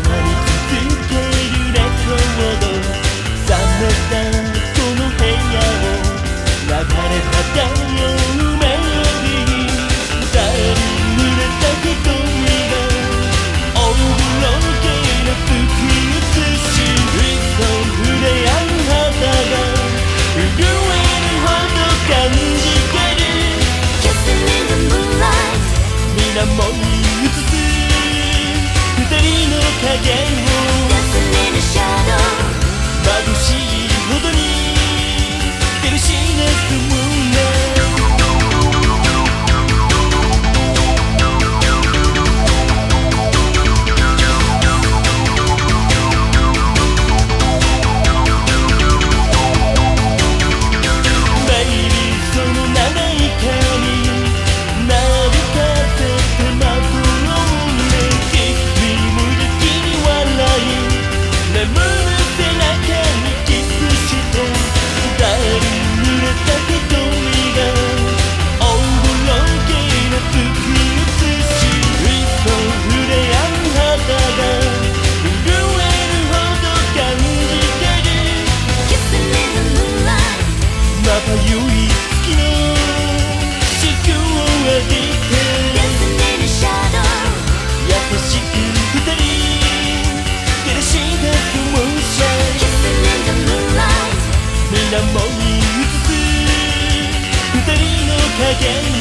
Melody again.